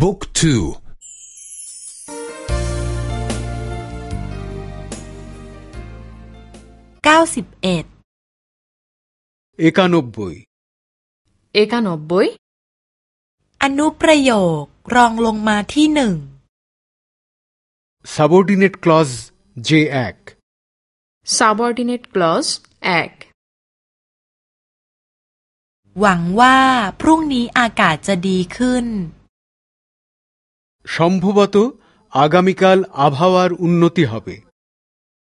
บุ๊กทูเก้าสิบเอ็ดเอกานบุยเอกานบุยอนุประโยครองลงมาที่หนึ่ง subordinate clause J แอก subordinate clause แอกหวังว่าพรุ่งนี้อากาศจะดีขึ้น সম্ভবত আগামীকাল আবহাওয়ার উন্নতি হবে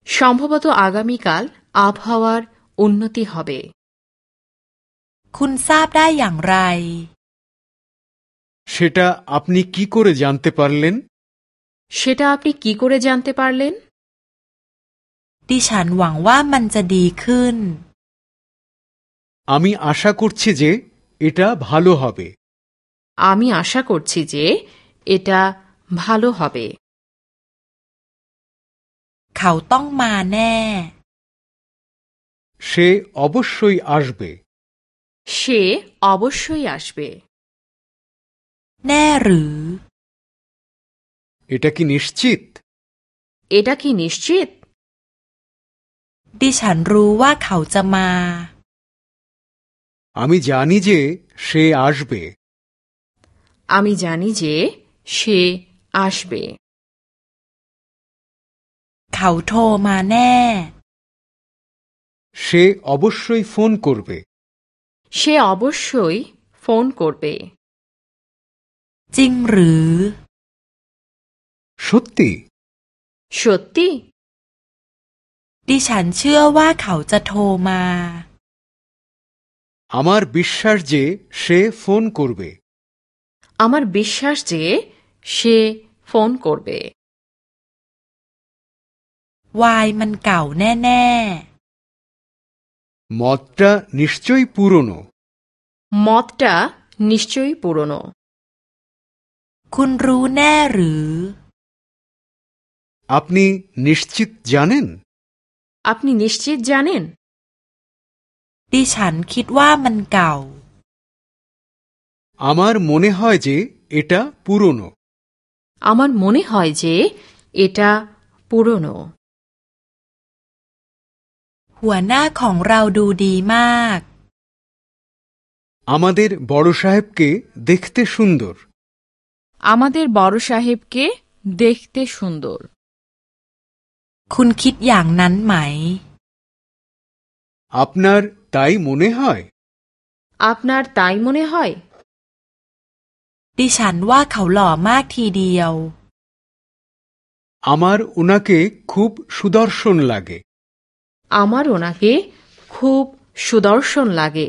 সম্ভবত আগামীকাল আবহাওয়ার উন্নতি হবে คุณทราบได้อย่างไร সেটা আপনি কি করে জানতে পারলেন সেটা আপনি কি করে জানতে পারলেন ดิฉันหวังว่ามันจะดีขึ้น আমি আশা করছি যে এটা ভালো হবে আমি আশা করছি যে এটা ভালো হবে เขาต้องมาแน่ সে অবশ্যই আসবে সে অবশ্যই আসবে แน่หรือ এটা কি নিশ্চিত এটা কি নিশ্চিত ดิฉันรู้ว่าเขาจะมา আমি জানি যে সে আসবে আমি জানি যে সে আসবে เขาโทรมาแน่ সে অবশ্যই ফোন করবে সে অবশ্যই ফোন করবে จริงหรือ সত্যি সত্যি ดิฉันเชื่อว่าเขาจะโทรมา আমার বিশ্বাস যে সে ফোন করবে আমার বিশ্বাস যে সে ফোন করবে วายมันเก่าแน่ মদটা নিশ্চয়ই পুরনো মদটা নিশ্চয়ই পুরনো ๆ คุณรู้แน่หรือ আপনি নিশ্চিত জানেন আপনি নিশ্চিত জানেন ดิฉันคิดว่ามันเก่า আমার মনে হয় যে এটা পুরনো আমার মনে হয় যে এটা পুরনো หัวหน้าของเราดูดีมาก আমাদের বড় সাহেবকে দেখতে সুন্দর আমাদের বড় সাহেবকে দেখতে সুন্দর คุณคิดอย่างนั้นไหม আপনার তাই মনে হয় আপনার তাই মনে হয় ดิฉันว่าเขาหล่อมากทีเดียว আমার ওনাকে খুব সুদর্শন লাগে আমার ওনাকে খুব সুদর্শন লাগে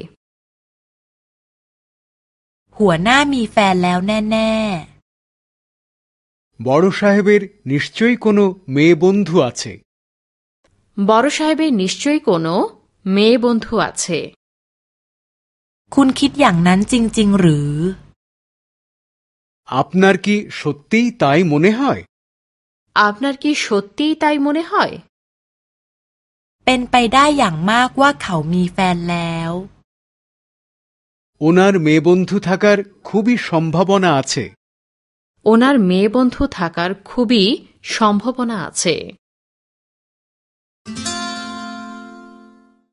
หัวหน้ามีแฟนแล้วแน่ বড় সাহেবের নিশ্চয়ই কোনো মেয়ে বন্ধু আছে বড় সাহেবের নিশ্চয়ই কোনো মেয়ে বন্ধু আছে ๆ คุณคิดอย่างนั้นจริง ๆ หรือ আপনার কি সত্যিই তাই মনে হয় আপনার কি সত্যিই তাই মনে হয় เป็นไปได้อย่างมากว่าเขามีแฟนแล้ว ওনার মেয়ে বন্ধু থাকার খুবই সম্ভাবনা আছে ওনার মেয়ে বন্ধু থাকার খুবই সম্ভাবনা আছে